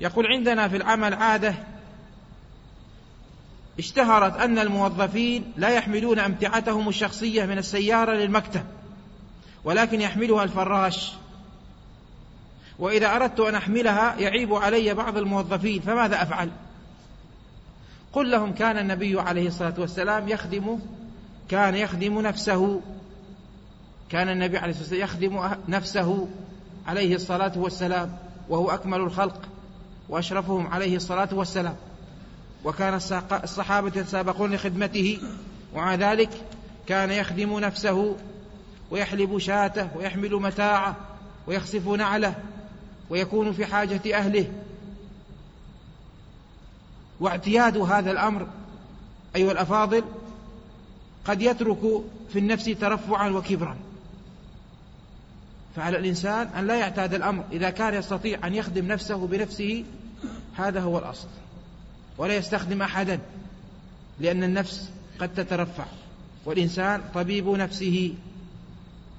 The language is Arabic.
يقول عندنا في العمل عادة اشتهرت أن الموظفين لا يحملون أمتعتهم الشخصية من السيارة للمكتب ولكن يحملها الفراش. وإذا أردت أن أحملها يعيب علي بعض الموظفين فماذا أفعل؟ قل لهم كان النبي عليه الصلاة والسلام يخدم كان يخدم نفسه. كان النبي عليه الصلاة والسلام يخدم نفسه عليه الصلاة والسلام وهو أكمل الخلق. وأشرفهم عليه الصلاة والسلام. وكان الصحابة يتسابقون لخدمته ومع ذلك كان يخدم نفسه ويحلب شاته ويحمل متاعه ويخسف نعله ويكون في حاجة أهله. واعتياد هذا الأمر أيها الأفاضل قد يترك في النفس ترفعا وكبرا. فعلى الإنسان أن لا يعتاد الأمر إذا كان يستطيع أن يخدم نفسه بنفسه هذا هو الأصل. ولا يستخدم أحدا لأن النفس قد تترفع والإنسان طبيب نفسه.